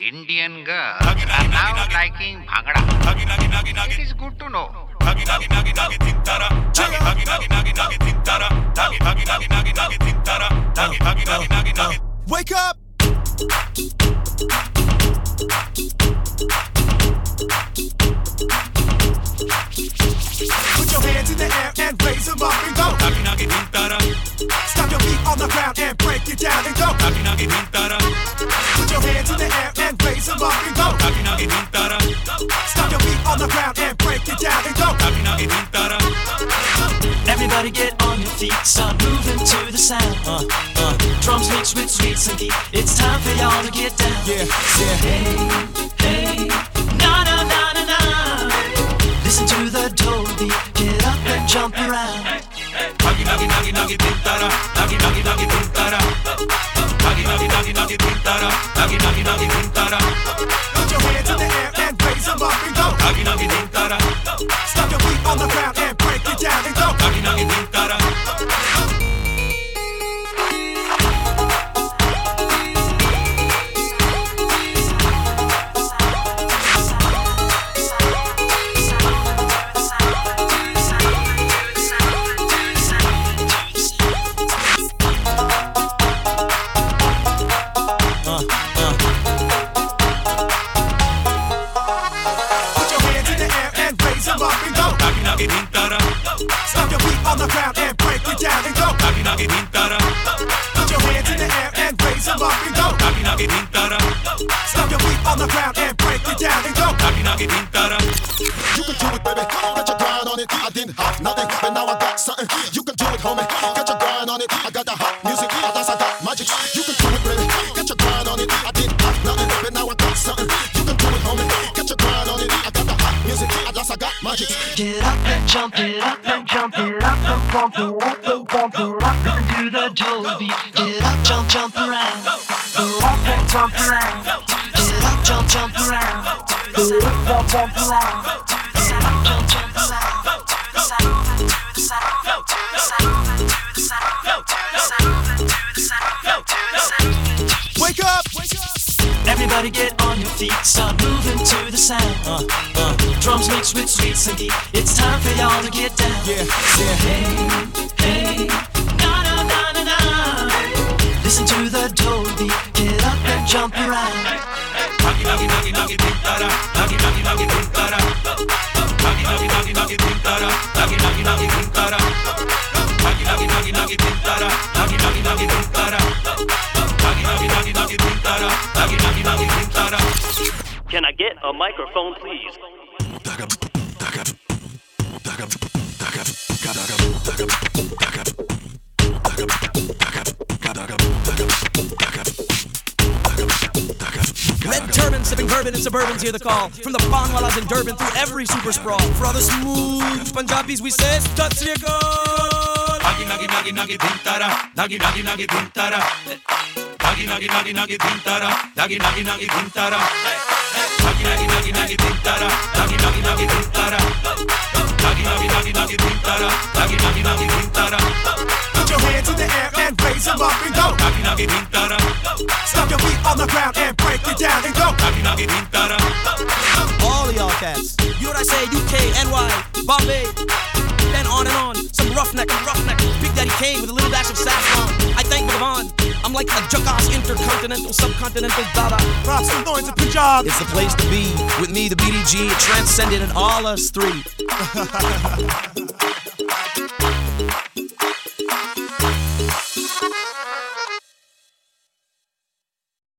Indian girl Nugget, are now liking Bhangra. It nugget. is good to know. Wake up! Put your hands in the air and raise them up go. Nugget, nugget. Put your hands in the air and raise them up and go. Nugget, nugget. Stop your feet on the ground and break it down and go. Nugget, nugget. Everybody get on your feet, start moving to the sound. Uh, uh, Drums mix with sweet Cindy. It's time for y'all to get down. yeah, yeah. Hey, hey, na na na na na. Listen to the Dolby. Get up and jump around. Tintara. Nugget, 나기 나기 눈 따라 나기 나기 나기 눈 따라 on the ground and break it down and go. Nugget, nugget, tintara. You can do it, baby. Get your grind on it. I didn't have nothing, but now I got something. You can do it, homie. Get your grind on it. I got the hot music. I dance, I got magic. You can do it, baby. Get your grind on it. I didn't have nothing, but now I got something. You can do it, homie. Get your grind on it. I got the hot music. I dance, I got magic. Get up and jump it up and jump it up and bump it up and bump it up. Listen to the Dolby. Get up, jump, jump around. Go up and jump around. Jump, jump around. Jump, jump around. Jump, jump around. Wake up! Wake up! Everybody get on your feet, start moving to the sound. Uh, uh, Drums mixed with sweet Cindy. It's time for y'all to get down. yeah, yeah. Hey, hey, na na na na na. Listen to the Dolby. Get up and jump around. Can I get a microphone, please? Turban, sipping bourbon in suburbans, hear the call. From the Banwalas in Durban through every super sprawl. For all the smooth Punjabis, we say, Sat Sri Akal. Nugget, nugget, nugget, nugget, tintara. Nugget, nugget, nugget, tintara. Nugget, nugget, nugget, nugget, tintara. Nugget, nugget, nugget, tintara. Nugget, nugget, nugget, nugget, tintara. Nugget, nugget, Stop your feet on the ground and break it down and go. Nugget, nugget, tintara. All of y'all cats. You know what I say? UK, NY, Bombay. Then on and on. Some roughneck, roughneck. Big Daddy Kane with a little dash of saffron. I thank Bhagwan. I'm like a Jackass intercontinental, subcontinental Dada. Props to Lawrence of Punjab. It's the place to be. With me, the BDG, it transcended in all us three.